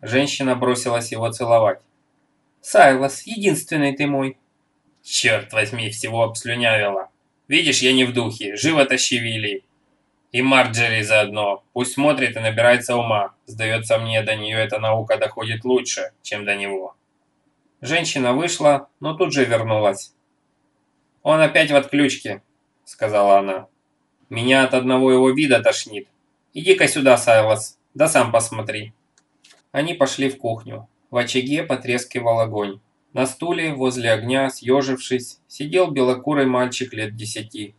Женщина бросилась его целовать. «Сайлас, единственный ты мой!» «Черт возьми, всего обслюнявила! Видишь, я не в духе, живо тащи Вилли!» «И Марджери заодно, пусть смотрит и набирается ума. Сдается мне, до нее эта наука доходит лучше, чем до него». Женщина вышла, но тут же вернулась. «Он опять в отключке», — сказала она. «Меня от одного его вида тошнит. Иди-ка сюда, Сайлас, да сам посмотри». Они пошли в кухню. В очаге потрескивал огонь. На стуле возле огня, съежившись, сидел белокурый мальчик лет десяти.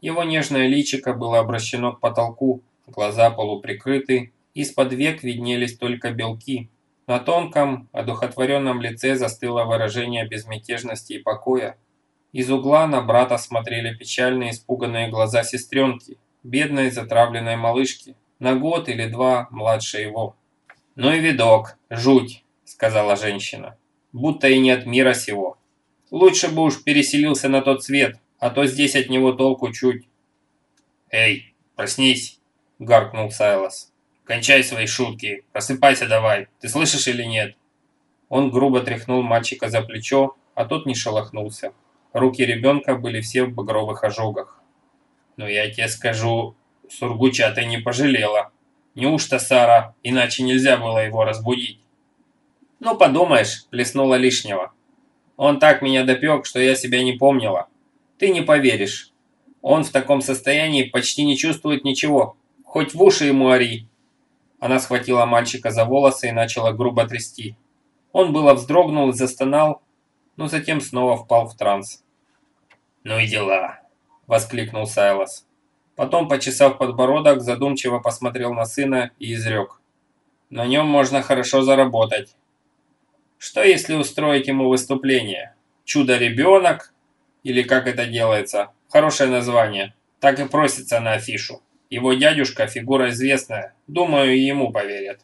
Его нежное личико было обращено к потолку, глаза полуприкрыты, из-под век виднелись только белки. На тонком, одухотворенном лице застыло выражение безмятежности и покоя. Из угла на брата смотрели печальные испуганные глаза сестренки, бедной затравленной малышки, на год или два младше его. «Ну и видок, жуть», — сказала женщина, — «будто и не от мира сего. Лучше бы уж переселился на тот свет, а то здесь от него толку чуть». «Эй, проснись», — гаркнул Сайлос. «Кончай свои шутки, просыпайся давай, ты слышишь или нет?» Он грубо тряхнул мальчика за плечо, а тот не шелохнулся. Руки ребенка были все в багровых ожогах. «Ну я тебе скажу, Сургуча ты не пожалела. Неужто Сара, иначе нельзя было его разбудить?» «Ну подумаешь, плеснула лишнего. Он так меня допек, что я себя не помнила. Ты не поверишь. Он в таком состоянии почти не чувствует ничего. Хоть в уши ему ори. Она схватила мальчика за волосы и начала грубо трясти. Он было вздрогнул и застонал, но затем снова впал в транс. «Ну и дела!» – воскликнул Сайлос. Потом, почесав подбородок, задумчиво посмотрел на сына и изрек. «На нем можно хорошо заработать. Что если устроить ему выступление? Чудо-ребенок? Или как это делается? Хорошее название. Так и просится на афишу». Его дядюшка – фигура известная. Думаю, ему поверят.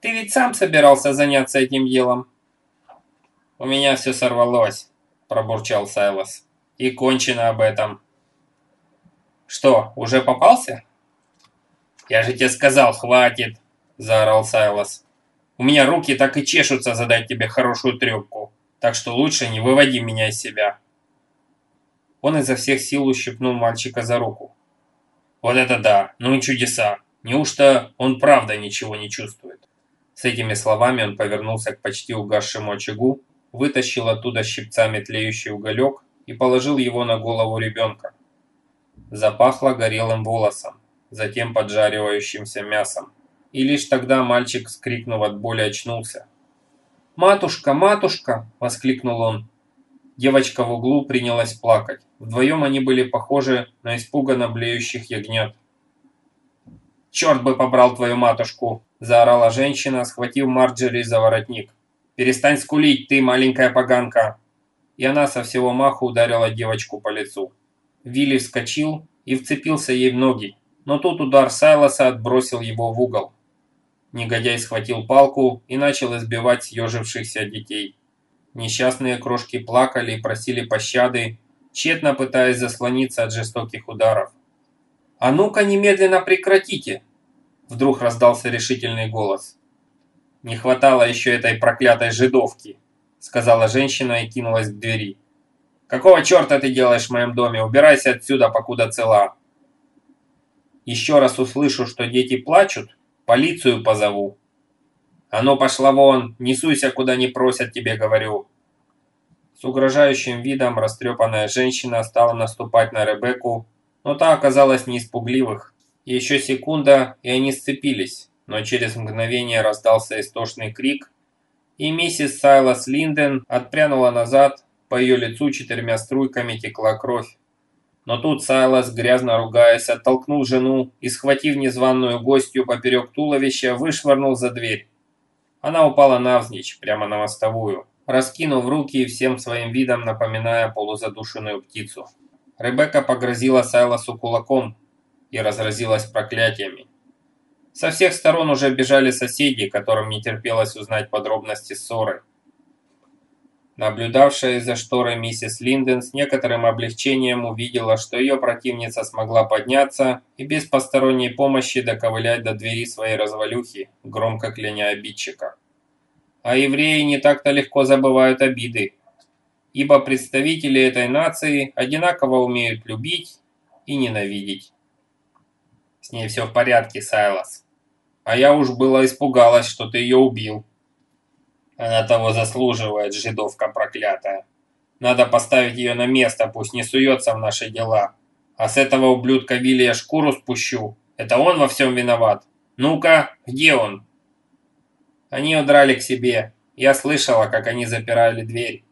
Ты ведь сам собирался заняться этим делом? У меня все сорвалось, пробурчал Сайлос. И кончено об этом. Что, уже попался? Я же тебе сказал, хватит, заорал Сайлос. У меня руки так и чешутся задать тебе хорошую трепку, так что лучше не выводи меня из себя. Он изо всех сил ущипнул мальчика за руку. Вот это да, ну и чудеса. Неужто он правда ничего не чувствует? С этими словами он повернулся к почти угасшему очагу, вытащил оттуда щипцами тлеющий уголек и положил его на голову ребенка. Запахло горелым волосом, затем поджаривающимся мясом. И лишь тогда мальчик, скрикнув от боли, очнулся. «Матушка, матушка!» – воскликнул он. Девочка в углу принялась плакать. Вдвоем они были похожи на испуганно блеющих ягнят. «Черт бы побрал твою матушку!» – заорала женщина, схватив Марджери за воротник. «Перестань скулить, ты маленькая поганка!» И она со всего маху ударила девочку по лицу. Вилли вскочил и вцепился ей в ноги, но тут удар Сайлоса отбросил его в угол. Негодяй схватил палку и начал избивать съежившихся детей. Несчастные крошки плакали и просили пощады, тщетно пытаясь заслониться от жестоких ударов. «А ну-ка немедленно прекратите!» Вдруг раздался решительный голос. «Не хватало еще этой проклятой жидовки», сказала женщина и кинулась к двери. «Какого черта ты делаешь в моем доме? Убирайся отсюда, покуда цела!» «Еще раз услышу, что дети плачут, полицию позову», «А ну пошла вон, не куда не просят тебе, говорю!» С угрожающим видом растрепанная женщина стала наступать на Ребекку, но та оказалась не испугливых. Еще секунда, и они сцепились, но через мгновение раздался истошный крик, и миссис Сайлас Линден отпрянула назад, по ее лицу четырьмя струйками текла кровь. Но тут Сайлас, грязно ругаясь, оттолкнул жену и, схватив незваную гостью поперек туловища, вышвырнул за дверь. Она упала навзничь, прямо на мостовую, раскинув руки и всем своим видом напоминая полузадушенную птицу. Ребекка погрозила Сайлосу кулаком и разразилась проклятиями. Со всех сторон уже бежали соседи, которым не терпелось узнать подробности ссоры. Наблюдавшая из-за шторы миссис Линден с некоторым облегчением увидела, что ее противница смогла подняться и без посторонней помощи доковылять до двери своей развалюхи, громко кляня обидчика. А евреи не так-то легко забывают обиды, ибо представители этой нации одинаково умеют любить и ненавидеть. С ней все в порядке, Сайлас. А я уж было испугалась, что ты ее убил. Она того заслуживает, жидовка проклятая. Надо поставить ее на место, пусть не суется в наши дела. А с этого ублюдка Вилли я шкуру спущу. Это он во всем виноват. Ну-ка, где он? Они удрали к себе. Я слышала, как они запирали дверь.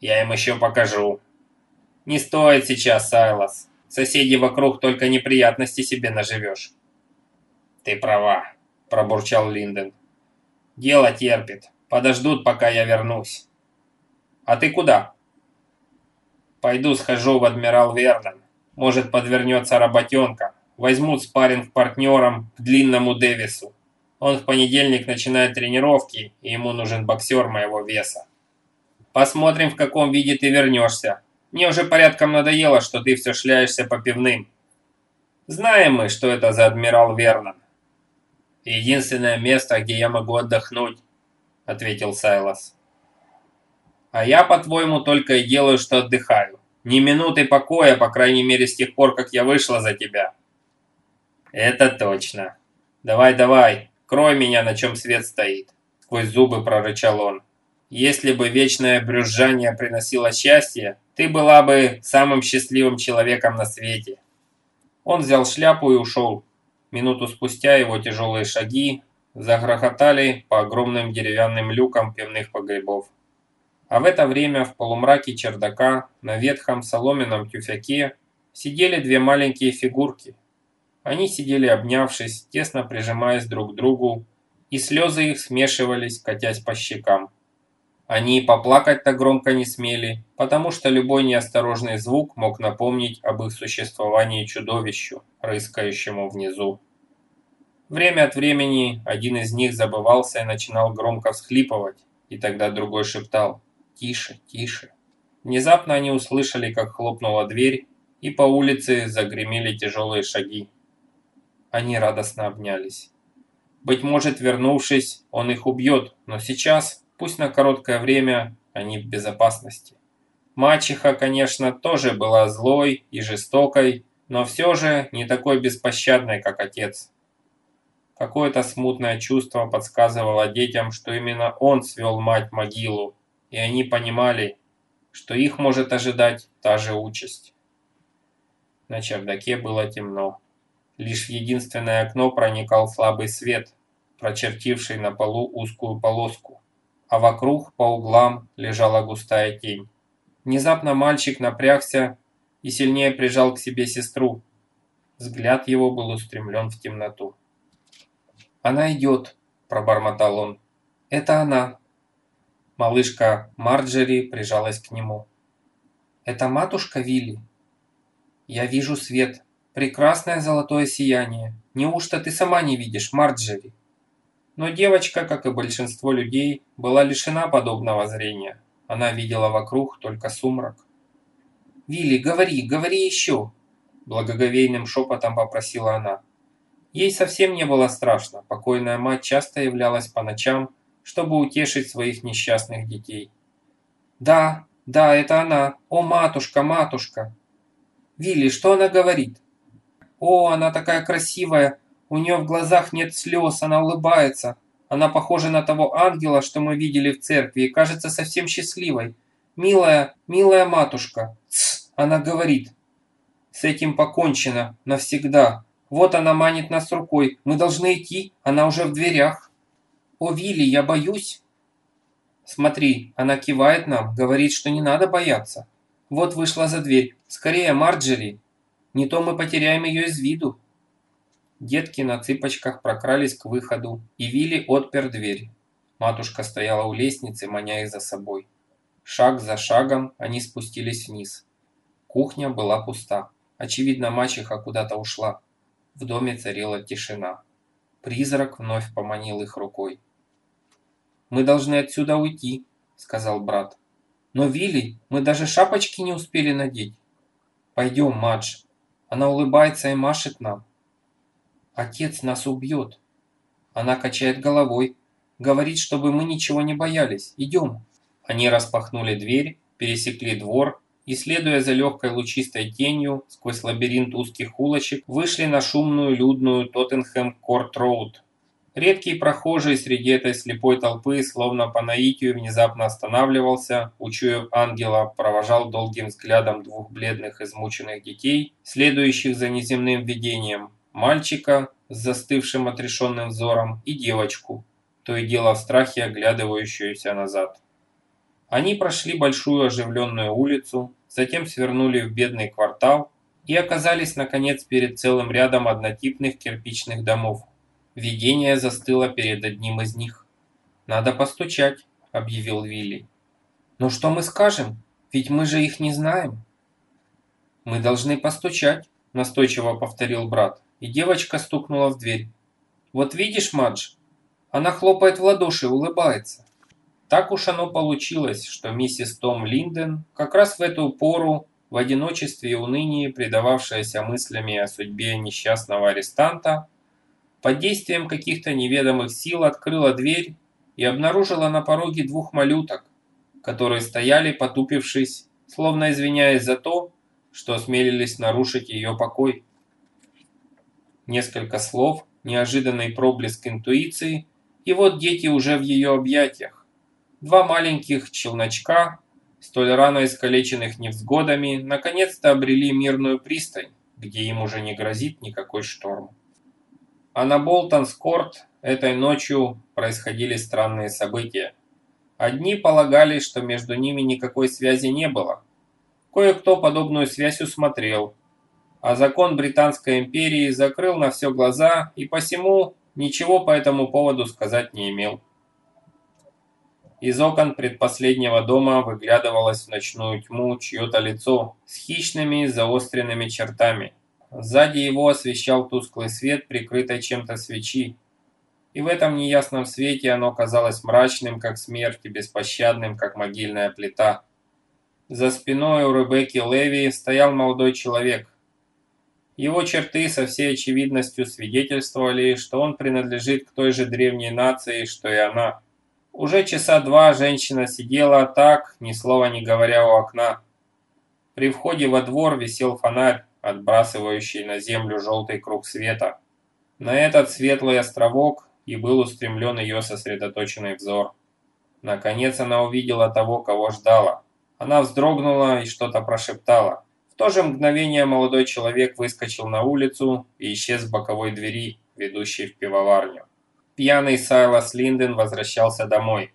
Я им еще покажу. Не стоит сейчас, Сайлас. Соседи вокруг только неприятности себе наживешь. Ты права, пробурчал Линден. Дело терпит. Подождут, пока я вернусь. А ты куда? Пойду схожу в Адмирал Верден. Может, подвернется работенка. Возьмут спарринг партнером к длинному Дэвису. Он в понедельник начинает тренировки, и ему нужен боксер моего веса. Посмотрим, в каком виде ты вернешься. Мне уже порядком надоело, что ты все шляешься по пивным. Знаем мы, что это за Адмирал Вернон. Единственное место, где я могу отдохнуть. — ответил Сайлас. «А я, по-твоему, только и делаю, что отдыхаю. Ни минуты покоя, по крайней мере, с тех пор, как я вышла за тебя». «Это точно. Давай-давай, крой меня, на чем свет стоит», — сквозь зубы прорычал он. «Если бы вечное брюзжание приносило счастье, ты была бы самым счастливым человеком на свете». Он взял шляпу и ушел. Минуту спустя его тяжелые шаги загрохотали по огромным деревянным люкам пивных погребов. А в это время в полумраке чердака на ветхом соломенном тюфяке сидели две маленькие фигурки. Они сидели обнявшись, тесно прижимаясь друг к другу, и слезы их смешивались, катясь по щекам. Они поплакать-то громко не смели, потому что любой неосторожный звук мог напомнить об их существовании чудовищу, рыскающему внизу. Время от времени один из них забывался и начинал громко всхлипывать, и тогда другой шептал «Тише, тише». Внезапно они услышали, как хлопнула дверь, и по улице загремели тяжелые шаги. Они радостно обнялись. Быть может, вернувшись, он их убьет, но сейчас, пусть на короткое время, они в безопасности. Мачеха, конечно, тоже была злой и жестокой, но все же не такой беспощадной, как отец. Какое-то смутное чувство подсказывало детям, что именно он свел мать в могилу, и они понимали, что их может ожидать та же участь. На чердаке было темно. Лишь в единственное окно проникал слабый свет, прочертивший на полу узкую полоску, а вокруг по углам лежала густая тень. Внезапно мальчик напрягся и сильнее прижал к себе сестру. Взгляд его был устремлен в темноту. «Она идет», – пробормотал он. «Это она». Малышка Марджери прижалась к нему. «Это матушка Вилли?» «Я вижу свет. Прекрасное золотое сияние. Неужто ты сама не видишь, Марджери?» Но девочка, как и большинство людей, была лишена подобного зрения. Она видела вокруг только сумрак. «Вилли, говори, говори еще!» Благоговейным шепотом попросила она. Ей совсем не было страшно, покойная мать часто являлась по ночам, чтобы утешить своих несчастных детей. «Да, да, это она. О, матушка, матушка!» «Вилли, что она говорит?» «О, она такая красивая. У нее в глазах нет слез, она улыбается. Она похожа на того ангела, что мы видели в церкви, и кажется совсем счастливой. Милая, милая матушка!» «Тсс!» Она говорит. «С этим покончено. Навсегда. Вот она манит нас рукой. Мы должны идти, она уже в дверях. О, Вилли, я боюсь. Смотри, она кивает нам, говорит, что не надо бояться. Вот вышла за дверь. Скорее, Марджери. Не то мы потеряем ее из виду. Детки на цыпочках прокрались к выходу, и Вилли отпер дверь. Матушка стояла у лестницы, маня их за собой. Шаг за шагом они спустились вниз. Кухня была пуста. Очевидно, мачеха куда-то ушла. В доме царила тишина. Призрак вновь поманил их рукой. «Мы должны отсюда уйти. сказал брат. «Но, Вилли, мы даже шапочки не успели надеть. Пойдем, Мадж». Она улыбается и машет нам. «Отец нас убьет». Она качает головой, говорит, чтобы мы ничего не боялись. Идем. Они распахнули дверь, пересекли двор и, следуя за легкой лучистой тенью сквозь лабиринт узких улочек, вышли на шумную людную Тоттенхэм-Корт-Роуд. Редкий прохожий среди этой слепой толпы, словно по наитию, внезапно останавливался, учуяв ангела, провожал долгим взглядом двух бледных измученных детей, следующих за неземным видением, мальчика с застывшим отрешенным взором и девочку, то и дело в страхе оглядывающуюся назад. Они прошли большую оживленную улицу, затем свернули в бедный квартал и оказались, наконец, перед целым рядом однотипных кирпичных домов. Видение застыло перед одним из них. «Надо постучать», — объявил Вилли. «Но что мы скажем? Ведь мы же их не знаем». «Мы должны постучать», — настойчиво повторил брат, и девочка стукнула в дверь. «Вот видишь, Мадж, она хлопает в ладоши, улыбается». Так уж оно получилось, что миссис Том Линден как раз в эту пору, в одиночестве и унынии, предававшаяся мыслями о судьбе несчастного арестанта, под действием каких-то неведомых сил открыла дверь и обнаружила на пороге двух малюток, которые стояли, потупившись, словно извиняясь за то, что осмелились нарушить ее покой. Несколько слов, неожиданный проблеск интуиции, и вот дети уже в ее объятиях. Два маленьких челночка, столь рано искалеченных невзгодами, наконец-то обрели мирную пристань, где им уже не грозит никакой шторм. А на Болтонс-Корт этой ночью происходили странные события. Одни полагали, что между ними никакой связи не было. Кое-кто подобную связь усмотрел. А закон Британской империи закрыл на все глаза и посему ничего по этому поводу сказать не имел. Из окон предпоследнего дома выглядывалось в ночную тьму чье-то лицо с хищными заостренными чертами. Сзади его освещал тусклый свет, прикрытой чем-то свечи. И в этом неясном свете оно казалось мрачным, как смерть, и беспощадным, как могильная плита. За спиной у Ребекки Леви стоял молодой человек. Его черты со всей очевидностью свидетельствовали, что он принадлежит к той же древней нации, что и она. Уже часа два женщина сидела так, ни слова не говоря у окна. При входе во двор висел фонарь отбрасывающий на землю желтый круг света. На этот светлый островок и был устремлен ее сосредоточенный взор. Наконец она увидела того, кого ждала. Она вздрогнула и что-то прошептала. В то же мгновение молодой человек выскочил на улицу и исчез в боковой двери, ведущей в пивоварню. Пьяный Сайлас Линден возвращался домой.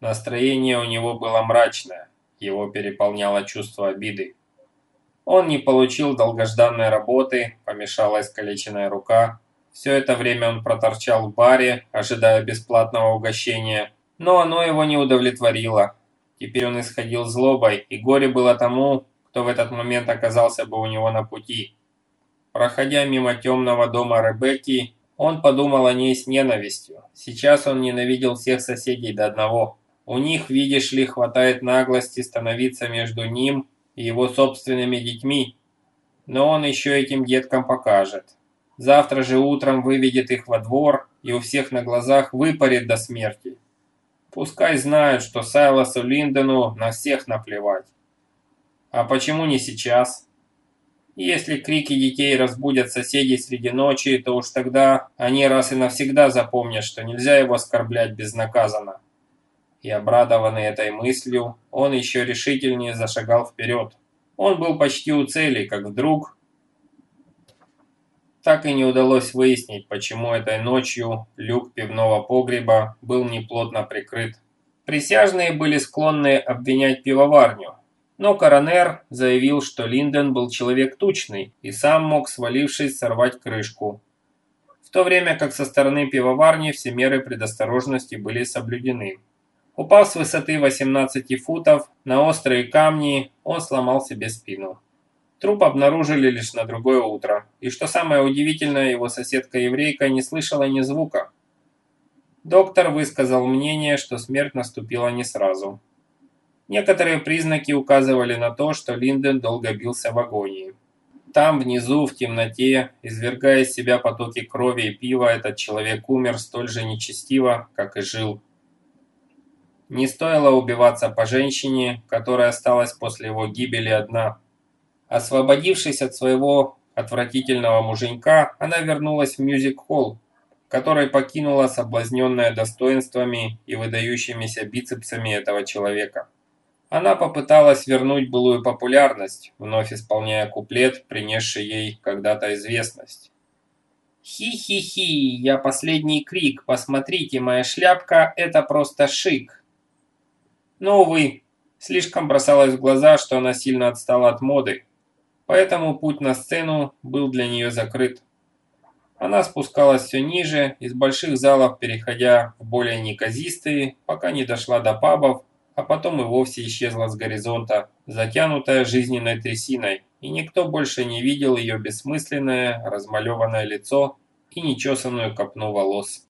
Настроение у него было мрачное, его переполняло чувство обиды. Он не получил долгожданной работы, помешала искалеченная рука. Все это время он проторчал в баре, ожидая бесплатного угощения, но оно его не удовлетворило. Теперь он исходил злобой, и горе было тому, кто в этот момент оказался бы у него на пути. Проходя мимо темного дома Ребекки, он подумал о ней с ненавистью. Сейчас он ненавидел всех соседей до одного. У них, видишь ли, хватает наглости становиться между ним и его собственными детьми. Но он еще этим деткам покажет. Завтра же утром выведет их во двор и у всех на глазах выпарит до смерти. Пускай знают, что Сайлосу Линдену на всех наплевать. А почему не сейчас? Если крики детей разбудят соседей среди ночи, то уж тогда они раз и навсегда запомнят, что нельзя его оскорблять безнаказанно и обрадованный этой мыслью, он еще решительнее зашагал вперед. Он был почти у цели, как вдруг... Так и не удалось выяснить, почему этой ночью люк пивного погреба был неплотно прикрыт. Присяжные были склонны обвинять пивоварню, но коронер заявил, что Линден был человек тучный и сам мог, свалившись, сорвать крышку. В то время как со стороны пивоварни все меры предосторожности были соблюдены. Упав с высоты 18 футов на острые камни, он сломал себе спину. Труп обнаружили лишь на другое утро, и что самое удивительное, его соседка-еврейка не слышала ни звука. Доктор высказал мнение, что смерть наступила не сразу. Некоторые признаки указывали на то, что Линден долго бился в агонии. Там, внизу, в темноте, извергая из себя потоки крови и пива, этот человек умер столь же нечестиво, как и жил. Не стоило убиваться по женщине, которая осталась после его гибели одна. Освободившись от своего отвратительного муженька, она вернулась в мюзик-холл, который покинула соблазненная достоинствами и выдающимися бицепсами этого человека. Она попыталась вернуть былую популярность, вновь исполняя куплет, принесший ей когда-то известность. «Хи-хи-хи, я последний крик, посмотрите, моя шляпка – это просто шик!» Но, увы, слишком бросалось в глаза, что она сильно отстала от моды, поэтому путь на сцену был для нее закрыт. Она спускалась все ниже, из больших залов переходя в более неказистые, пока не дошла до пабов, а потом и вовсе исчезла с горизонта, затянутая жизненной трясиной, и никто больше не видел ее бессмысленное, размалеванное лицо и нечесанную копну волос.